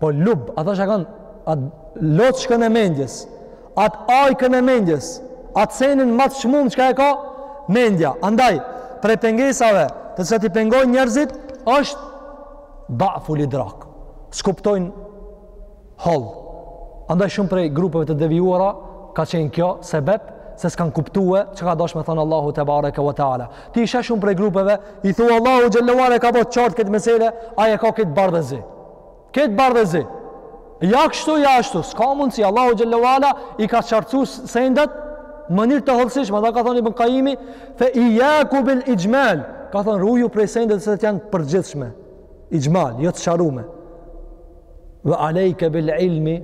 Po lub, ata çka kanë atë loçkën e mendjes, atë ajkën e mendjes, atë senin ma të çmum çka e ka mendja. Andaj, prej pengesave të cilat i pengojnë njerëzit, është da'ful idrak. S'kuptojnë hollë. Andaj shumë prej grupeve të devijuara ka qenë kjo sebep se s'kan kuptue çka ka dasht me thonë Allahu tebareke wa ta'ala. Ti i sheh shumë prej grupeve, i thua Allahu xhelle ve ala e ka bo të qartë këtë mesele, ai e ka këtë bardh e zi. Këtë bardhë e zi, ja kështu, ja ashtu. S'ka mundësi. Allahu xhelle ve ala i ka qartësu sendet në mënirë të hollësishme. Dhe ka thonë Ibn Kajimi, fe ijake bil ixhmal. Ka thonë ruju prej sendet se janë të përgjithshme. Ixhmal, jo të sqarume. Ve alejke bil ilmi,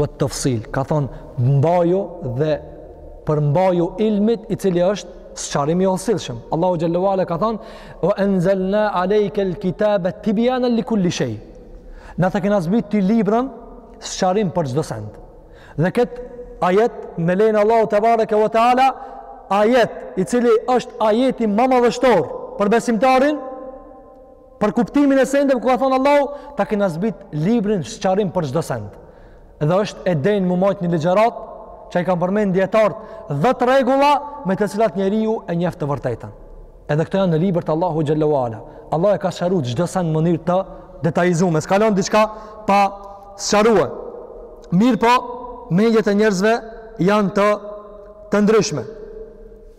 wa tafsil ka thon mbaju dhe përmbaju ilmit i cili është sqarimi i hollësishëm Allahu xhalla wa ala ka thon wa anzalna alayka alkitaba tibyana likulli shay na ta kena zbrit ti libran sqarim për çdo send dhe kët ajet me len Allahu te bareke wa taala ajet i cili është ajeti më madhështor për besimtarin Për kuptimin e sendeve ku ka thonë Allahu, ta kena zbit librin sqarim për çdo send. Dhe është e denjë m'u majtë një ligjëratë, që i kanë përmend dijetarët dhjetë rregulla me të cilat njeriu e njeft të vërtetën. Edhe këto janë në libër të Allahut xhelle ve ala. Allahu e ka sqaru çdo send mënyrë të detajizume. S'ka lonë diçka pa sqarue. Mirëpo, mendjet e njerëzve janë të, të ndryshme.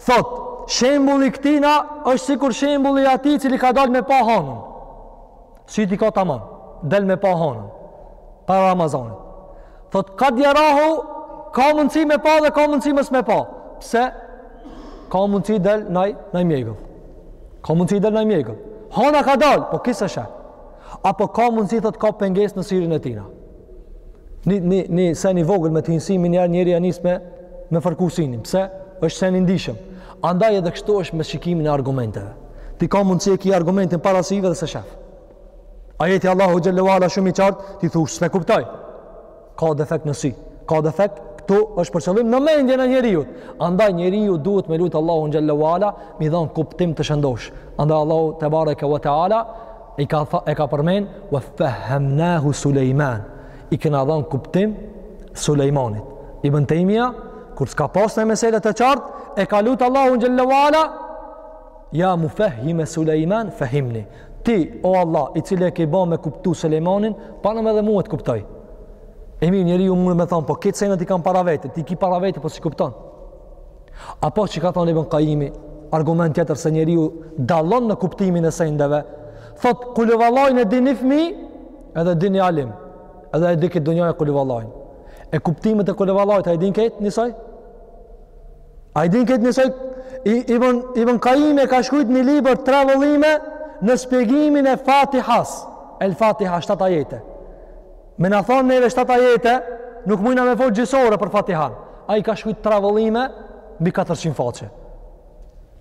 Thot, shembulli i këtina është sikur shembulli i atij i cili ka dalë me pa hanën. Sytë i ka tamam, del me pa hanën para Ramazanit. Thot, kad yarahu ka mundësi me pa dhe ka mundësi mos me pa. Pse? Ka mundësi del naj naj mjegëll. Ka mundësi del naj mjegëll. Hana ka dalë, po ky s'e sheh. Apo ka mundësi thot ka pengesë në syrin e tina. një, një, një sen i vogël me të hi n'sy, menjëherë njeri ja nis me, me fërku synin. Pse? është sen i ndijshëm. Andaj edhe kështu është me shikimin e argumenteve. Ti ka mundësi e ki argumentin para syve dhe s'e shef. Ajeti i Allahut xhelle ve ala shumë i qartë, ti thu s'pe kuptoj. Ka defekt në sy. Ka defekt, këtu është për qëllim në mendjen e njeriut. Andaj njeriu duhet me lutë Allahun xhelle ve ala, m'i dhonë kuptim të shëndosh. Andaj Allahu tebareke ve teala, I ka e ka përmend wa fahamnaha Sulejman. I kena dhënë kuptim Sulejmanit. Ibn Taymija kur s'ka pas naj mesele të qartë, e ka lut Allahun xhalla wa ala ja mufahhima Sulejman fahimni. Ti o Allah, i cili e ke bën me kuptu Sulejmanin, bonëm edhe mua të kuptoj. E mirë, njeriu mundet me thon, po kejt senet i kam para veti, t'i ki para veti, po s'i kupton? Apo siç ka thonë Ibn Kajimi, argument tjetër se njeriu dallon në kuptimin e sendeve, thot Kulhuvallahin e din ni fmi, edhe din ni alim, edhe e di kejt dunjaja Kulhuvallahin. E kuptimet e Kulhuvallahit, a i dinë kejt njësoj? A i dinë kejt njësoj? Ibn, Ibn Kajimi ka shkrujt një libër tre vëllime në spjegimin e Fatihas, el Fatiha, shtatë ajete. Me na thonë neve shtatë ajete, nuk mujna me folë gjysë ore për fatihan. Ai ka shkrujt tre vëllime mbi 400 faqe.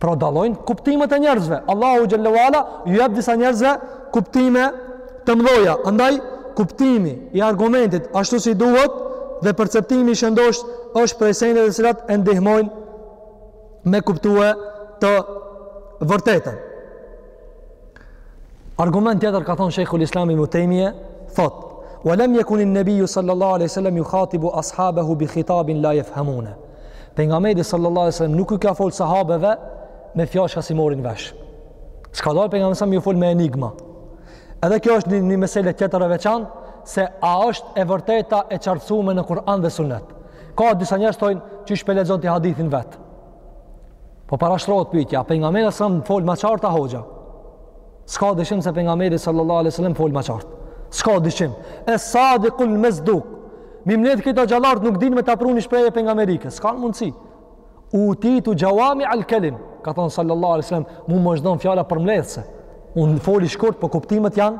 Pra dallojnë kuptimet e njerëzve. Allahu Xhele ue Ala ju jep disa njerëzve kuptime të mdhoja. Andaj, kuptimi i argumentit ashtu si duhet dhe perceptimi i shëndosht është prej seneve të cilat e ndihmojnë me kuptue të vërtetën. Argument tjetër ka thonë Shejhul Islam Ibn Tejmije, thot, wa lem jekunin nebiju sallallahu aleyhi sallam jukhatibu ashabehu bi khitabin la jefhamune. Pejgamberi sallallahu aleyhi sallam nuk i ka folë sahabeve me fjalë shka s'i morin vesh. S'ka dalë Pejgamberi alejhi selam me ju folë me enigma. Edhe kjo është një, një mesele tjetër e veçantë, se a është e vërteta e qartësume në Kur'an dhe Sunnet. Ka disa njerëz thonë qysh pe lexon ti hadithin vet. Po parashtrohet pyetja, pejgamberi alejhi selam fol më qartë a hoxha. S'ka dyshim se pejgamberi sallallahu alaihi wasallam fol më qartë. S'ka dyshim. Es sadiqul masduq. Me i mledh krejt hoxhallart nuk dinë me ta pru ni shprehje pejgamberike. S'kanë mundsi. Utitu jawami al kalim. Ka thon sallallahu alaihi wasallam, mu më është dhon fjala përmbledhse. Un foli shkurt, po kuptimet janë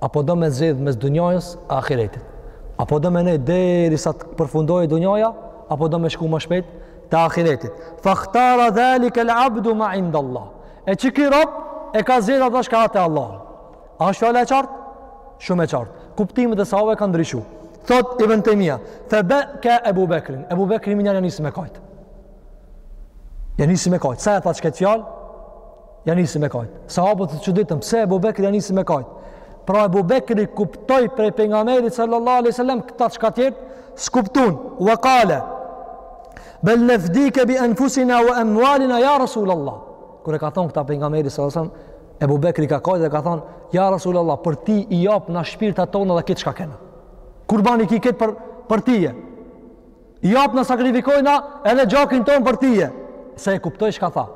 A po do me zgjedh mes dunjajës e ahiretit? A po do me nejt deri sa të përfundojë dunjaja? A po do me shku më shpejt te ahiretit? Fa khtara dhali ke l'abdu ma inda Allah. E qiki rob e ka zgjedh atë shka â te Allahu. A është fjala e qartë? Shumë e qartë. Kuptimet e sahabëve kanë ndryshu. Thot Ibn Tejmija, fe beka Ebu Bekrin. Ebu Bekri meniher ja nisi me kajtë. Ja nisi me kajtë. Sa e tha qikët fjalë Ja nisi me kajt. Sahabët të çuditun, pse Abu Bekri ja nisi me kajt? Pra Abu Bekri kuptoi prej pejgamberit sallallahu alaihi wasallam këta çka tjertë s'kuptun, wa qala. Bel nafdika bi anfusina wa amwalina ya rasul Allah. Kur e ka thon këta pejgamberi sallallahu alaihi wasallam, Ebu Bekri ka kajtë dhe ka thonë, ja Rasul Allah, për ti i japna shpirtat tonë dhe krejt shka kena. Kurban i ki krejt për, për tije? Japna, sakrifikojna edhe gjakin ton për tije. Se e kuptoi shka tha.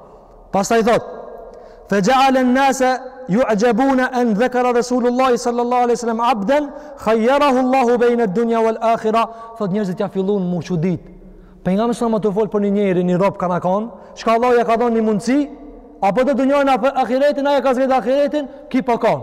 Pastaj thot, fe xhealen nasu jaxhebune en dhekara Resulullahi sallallahu alaihi sallam abden, khajjerahu Allahu bejne dunja wal akhira, thot njerëzit ja fillun m'u çudit. Pejgamberi alejhi selam osht tu folë për një njeri, një robë ka konë, shka Allah ja ka dhonë një mundësi, a po do dunjanë apo akhiretin, ai e ka zgjedhë akhiretin, ki po kon.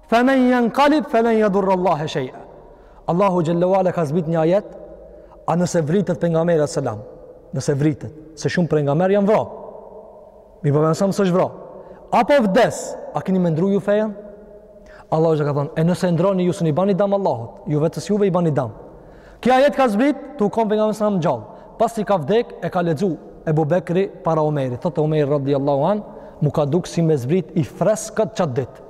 Fe men jenkalib, fe len jadurra Allahe shej'a. Allahu Xhele ue Ala ka zbrit një ajet, a nëse vritet Pejgamberi alejhi selam, nëse vritet, se shumë pejgamberë janë vra. Mirëpo Pejgamberi alejhi selam s'është vra. Apo vdes, a kini me ndru ju fejen? Allahu Xhele ue Ala ka thonë, e nëse ndroni ju s'i bani dam Allahut, ju vetes juve i bani dam. Ky ajet ka zbrit tu kon Pejgamberi alejhi selam gjallë. Pasi ka vdek, e ka lexu Ebu Bekri para Omerit. Thotë Omeri, radiallahu anhu, mu ka dukë si me zbrit i freskët qatë ditë.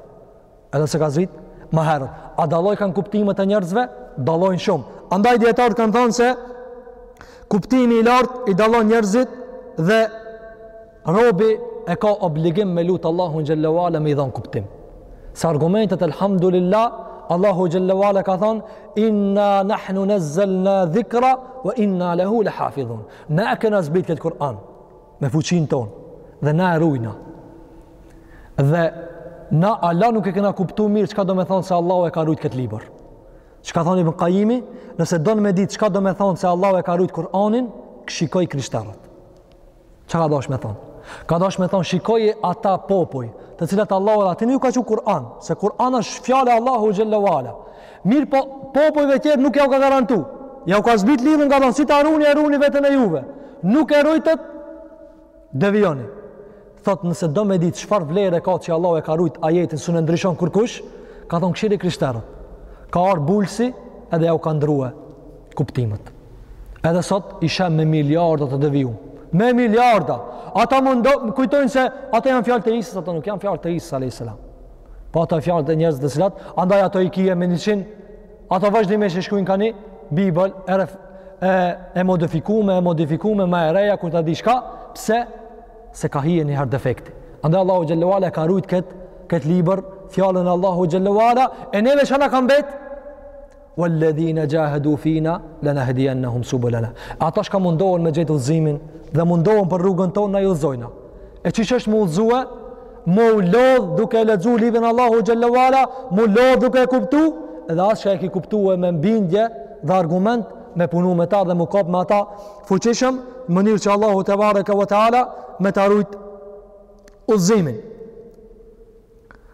Edhe se ka zbrit ma herët. A dallojkan kuptimet e njerëzve? Dallojnë shumë. Andaj dijetarët kanë thanë se kuptimi i lartë i dallon njerëzit dhe robi e ka obligim me lutë Allahun xhelle ve ala me i dhanë kuptim. Se argumentet, elhamdulillah, Allahu xhelle ve ala ka thanë, inna nahnu nezzelna dhikra, wa inna lehu le hafidhun. Ne e kena zbrit këtë Kur'an. me fuqinë tonë dhe na e rujna dhe na hala nuk e kena kuptu mirë çka do me thonë se Allahu e ka rujt këtë libër ç'ka thonë Ibn Kajimi nëse don me ditë çka do me thonë se Allahu e ka rujt Kur'anin shikoji krishterët çka ka dasht me thonë ka dasht me thonë shikoji ata popuj të cilat Allahu e atyne ju ka çu Kur'an se Kur'an është fjala e Allahut xhelle ve ala Mirëpo, popujve tjerë nuk ja u ka garantu. Ja u ka zbrit librin ka thonë, si ta runi, e runi veten e juve. Nuk e rujtët, devijoni. Thotë nëse do me ditë, çfarë vlere ka që Allahu e ka rujtë ajetin, s'un e ndryshon kurkush, ka thonë kshyri krishterët. Ka ardh Bulsi edhe ja u ka ndrrue kuptimet. Edhe sot i sheh me miliarda të devijum. Me miliarda. Ata mendo, kujtojnë se ato janë fjalë të Isës, ato nuk janë fjalë të Isës, alejhi selam. Po ato fjalët e njerëzve të cilat andaj ato i kije me 100 ata vazhdimisht e shkrujnë ka ni Bibël e re, e, e modifikume, e modifikume, ma e reja, ku ta di çka, pse, se ka hije një herë defekti. Andaj Allahu xhelle ve ala e ka rujt këtë kët libër, fjalën e Allahut xhelle ve ala, e neve ça na ka mbetë, Walladhina jahadu fina lanahdiyannahum subulana. Ata çka mundohen me gjetë udhëzimin dhe mundohen për rrugën tonë na i udhëzojna. E qysh është m'u udhëzue? M'u lodh duke e lexu librin e Allahut xhelle ve ala, m'u lodh duke e kuptu, edhe atë çka e ki kuptue me bindje dhe argument me punu me ta dhe m'u kap me ata fuqishëm në mënyrë që Allahu tebareka we teala me ta rujt udhëzimin.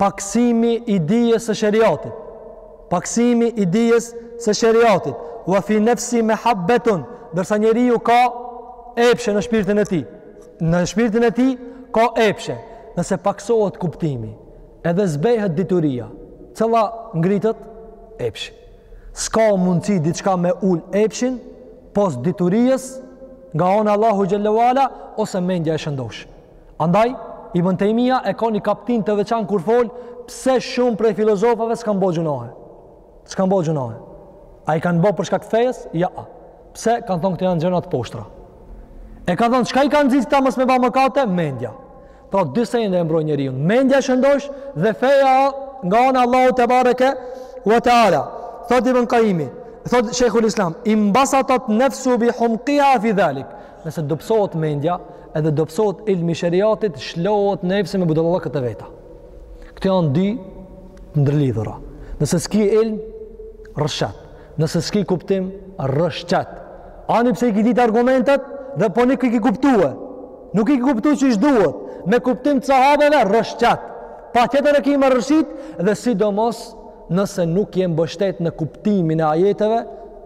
pakësimi i dijes së sheriatit pakësimi i dijes së sheriatit wa fi nafsi mahabbatun ndërsa njeriu ka epshe në shpirtin e tij në shpirtin e tij ka epshe nëse pakësohet kuptimi edhe zbehet dituria cila ngritet epshi s'ka mundësi diçka me ul epshin pos diturisë nga ana e Allahut xhelle ve ala ose mendja e shëndosh Andaj, Ibn Tejmija e ka një kaptin të veçan kur fol, pse shumë prej filozofave s'kan bo gjynahe. S'kan bo gjynahe. A i kanë bo për shkak fejes? Ja. Pse kanë thonë këto janë gjëna t'poshtra. E kanë thonë, çka i ka nxit këta mos me ba mëkate? Mendja. Pra, dy sende e mbrojnë njeriun. Mendja e shëndosh dhe feja nga ana e Allahut tebareke ve teala. Thot Ibn Kajimi, thot Shejhul Islam, inbasatat nefsu bi humkiha fi dhalik. Nëse dobsohet mendja, Edhe dobsohet ilmi i sheriatit, çlirohet nefsi me budallalla këta veta. Këto janë dy të ndërlidhura. Nëse s'ki ilm, rrëshqet. Nëse s'ki kuptim, rrëshqet. Ani pse i ki dit argumentet dhe po nuk i ki kuptue. Nuk i ki kuptu qysh duhet. Me kuptim të sahabeve, rrëshqet. Patjetër e ki me rrëshqit dhe sidomos nëse nuk je mbështet në kuptimin e ajeteve,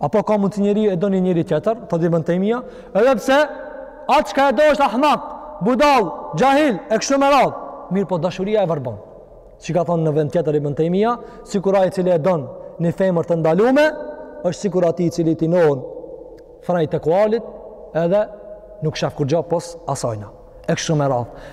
Apo ka mundësi njeri e don një njeri tjetër, thotë Ibn Tejmija, edhe pse atë çka e do është ahmak, budall, xhahil, e kështu me radhë. Mirëpo dashuria e vërbon. Siç ka thanë në vend tjetër Ibn Tejmija, sikur ai i cili e don një femër të ndalume, është sikur atij i cili t'i vnohen frejt e kalit edhe nuk sheh kurgjo pos asajna. e kështu me radhë.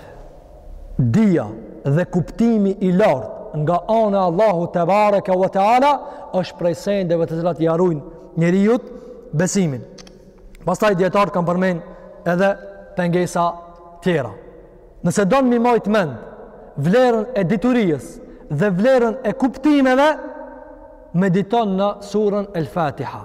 Dija dhe kuptimi i lartë nga ana e Allahut tebareke ve teala është prej sendeve të cilat ia ruajnë njeriut besimin. Pastaj dijetarët kanë përmend edhe pengesa tjera. Nëse don me majt mend vlerën e diturisë dhe vlerën e kuptimeve, mediton në surën El Fatiha.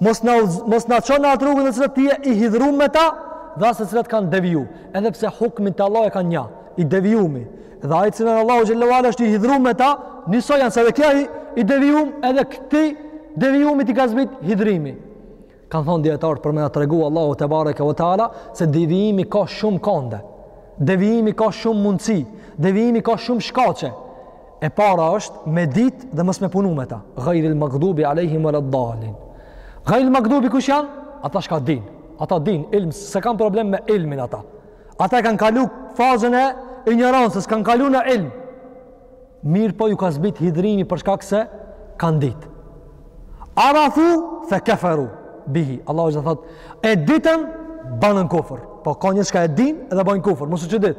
Mos na mos na çon në atë rrugën të cilët ti je i hidhrum me ta, dhe as të cilët kanë deviju, edhe pse hukmin te Allahu e kanë nja, i devijumi, dhe ai të cilin Allahu xhelle ve ala është i hidhrum me ta, njëso janë se dhe kja i, i devijum, edhe këtij devijumit i ka zbrit hidhrimi. Kanë thonë dijetarët për me na tregu Allahu tebareke ve teala, se devijimi ka shumë kande, devijimi ka shumë mundësi, devijimi ka shumë shkaqe, E para është me dit dhe mos me punu me ta. Ghairil Maghdubi alehim wala dalin. Ghairil Maghdubi kush janë? Ata çka din. Ata din ilm, s'e kanë problem me ilmin ata. Ata e kanë kalu fazën e injorancës, kanë kalu në ilm. Mirëpo ju ka zbrit hidhrimi për shkak se kanë dit. Arafu fe keferu bihi. Allahu xhel-le thot, e ditën banën kufër. Po ka njerz çka e din edhe bajnë kufër. Mos u çudit.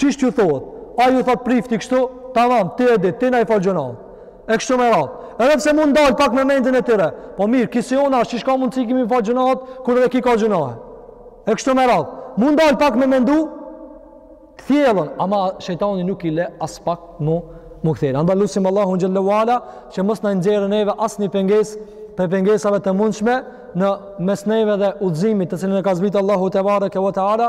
Qysh t'ju thotë, a ju thotë prifti kështu, tamam, ti e di, ti na i fal gjunahet. E kështu me radhë. Edhe pse mund dalë pak me mendjen e tyre, po mirë, ki insan asht, qysh ka mundësi ki me i fal gjunahet kur edhe ki ka gjunahe. E kështu me radhë. Mund dalë pak me mendu thellë, ama shejtani nuk i le as pak mu kthjell. Andaj lutim Allahun xhelle ve ala që mos na nxjerrë neve asnjë pengesë prej pengesave të mundshme në mes neve dhe udhëzimit të cilin e ka zbrit Allahu tebareke ve teala